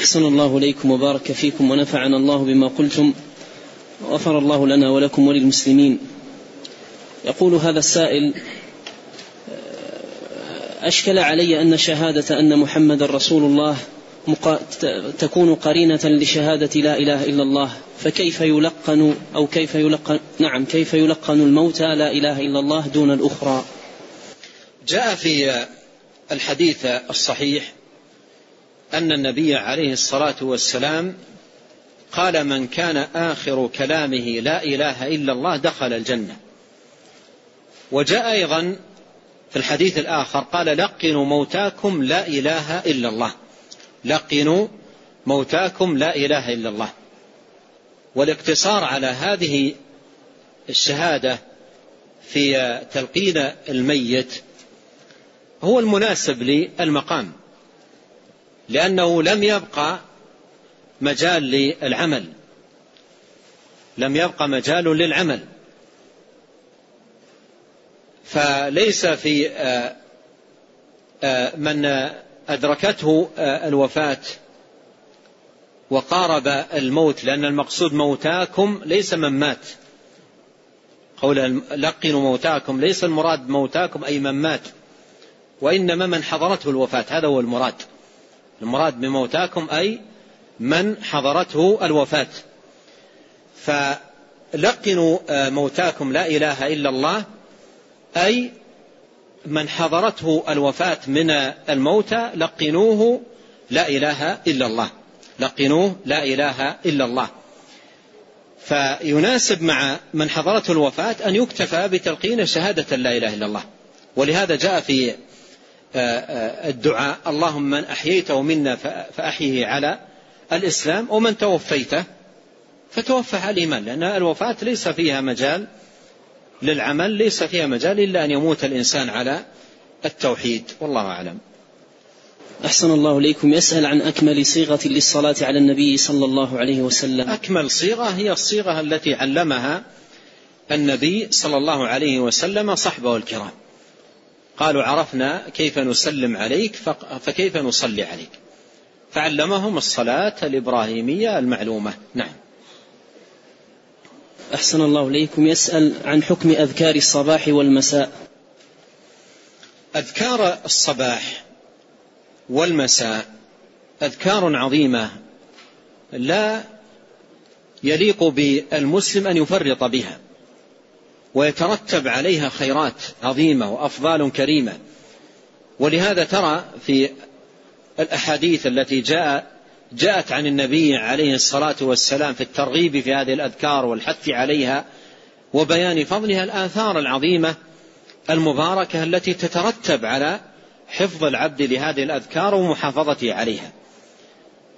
أحسن الله إليكم وبارك فيكم ونفعنا الله بما قلتم وغفر الله لنا ولكم وللمسلمين. يقول هذا السائل أشكل علي أن شهادة أن محمد رسول الله تكون قرينة لشهادة لا إله إلا الله فكيف يلقن أو كيف يلقن نعم كيف يلقن الموتى لا إله إلا الله دون الأخرى؟ جاء في الحديث الصحيح أن النبي عليه الصلاة والسلام قال من كان آخر كلامه لا إله إلا الله دخل الجنة. وجاء أيضا في الحديث الآخر قال لقنوا موتاكم لا إله إلا الله. لقنوا موتاكم لا إله إلا الله. والاقتصار على هذه الشهادة في تلقين الميت هو المناسب للمقام. لأنه لم يبقى مجال للعمل. لم يبقى مجال للعمل. فليس في آه، آه، من أدركته آه، الوفاة وقارب الموت لأن المقصود موتاكم ليس من مات. قول لقنوا موتاكم ليس المراد موتاكم أي من مات. وإنما من حضرته الوفاة هذا هو المراد. المراد بموتاكم أي من حضرته الوفاة. فلقنوا موتاكم لا إله إلا الله أي من حضرته الوفاة من الموتى لقنوه لا إله إلا الله. لقنوه لا إله إلا الله. فيناسب مع من حضرته الوفاة أن يكتفى بتلقين شهادة لا إله إلا الله. ولهذا جاء في آه، آه، الدعاء. اللهم من أحييته منا فأحيه على الإسلام ومن توفيته فتوفى على الإيمان. لأن الوفاة ليس فيها مجال للعمل ليس فيها مجال إلا أن يموت الإنسان على التوحيد. والله أعلم. أحسن الله إليكم. يسأل عن أكمل صيغة للصلاة على النبي صلى الله عليه وسلم. أكمل صيغة هي الصيغة التي علمها النبي صلى الله عليه وسلم صحبه الكرام. قالوا عرفنا كيف نسلم عليك فكيف نصلي عليك. فعلمهم الصلاة الإبراهيمية المعلومة. نعم. أحسن الله إليكم. يسأل عن حكم أذكار الصباح والمساء. أذكار الصباح والمساء أذكار عظيمة لا يليق بالمسلم أن يفرط بها. ويترتب عليها خيرات عظيمة وأفضال كريمة. ولهذا ترى في الأحاديث التي جاء جاءت عن النبي عليه الصلاة والسلام في الترغيب في هذه الأذكار والحث عليها وبيان فضلها الآثار العظيمة المباركة التي تترتب على حفظ العبد لهذه الأذكار ومحافظته عليها.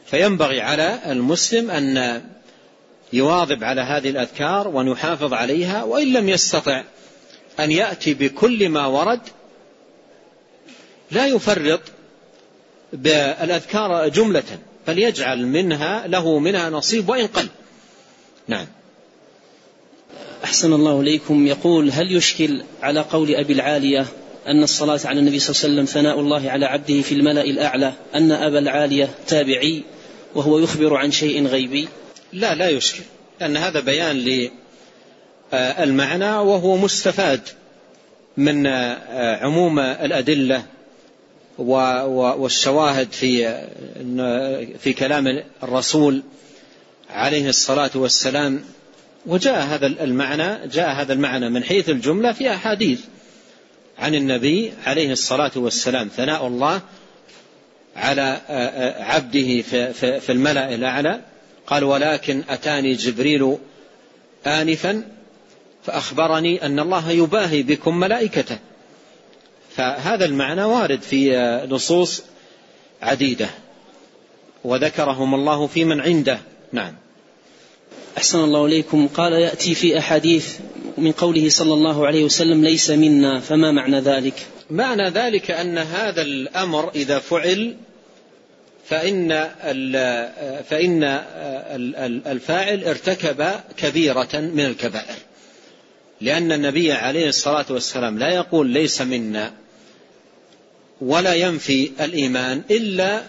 فينبغي على المسلم أن يواظب على هذه الأذكار وأن يحافظ عليها وإن لم يستطع أن يأتي بكل ما ورد لا يفرط بالأذكار جملة فليجعل منها له منها نصيب وإن قل. نعم. أحسن الله إليكم. يقول هل يشكل على قول أبي العالية أن الصلاة على النبي صلى الله عليه وسلم ثناء الله على عبده في الملأ الأعلى أن أبا العالية تابعي وهو يخبر عن شيء غيبي؟ لا لا يشكل لأن هذا بيان للمعنى وهو مستفاد من عموم الأدلة والشواهد في في كلام الرسول عليه الصلاة والسلام. وجاء هذا المعنى جاء هذا المعنى من حيث الجملة في أحاديث عن النبي عليه الصلاة والسلام ثناء الله على عبده في الملأ الأعلى. قال ولكن أتاني جبريل آنفا فأخبرني أن الله يباهي بكم ملائكته. فهذا المعنى وارد في نصوص عديدة. وذكرهم الله في من عنده. نعم. أحسن الله إليكم. قال يأتي في أحاديث من قوله صلى الله عليه وسلم ليس منا فما معنى ذلك؟ معنى ذلك أن هذا الأمر إذا فعل فإن فإن الفاعل ارتكب كبيرة من الكبائر. لأن النبي عليه الصلاة والسلام لا يقول ليس منا ولا ينفي الإيمان إلا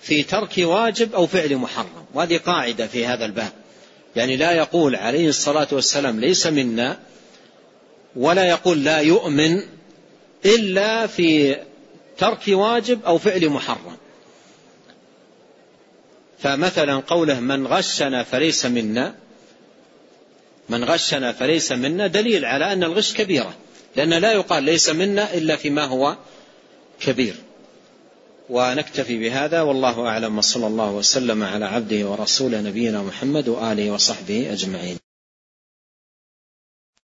في ترك واجب أو فعل محرم. وهذه قاعدة في هذا الباب. يعني لا يقول عليه الصلاة والسلام ليس منا ولا يقول لا يؤمن إلا في ترك واجب أو فعل محرم. فمثلا قوله من غشنا فليس منا من غشنا فليس منا دليل على أن الغش كبيرة لأن لا يقال ليس منا إلا فيما هو كبير. ونكتفي بهذا والله أعلم وصلى الله وسلم على عبده ورسوله نبينا محمد وآله وصحبه أجمعين.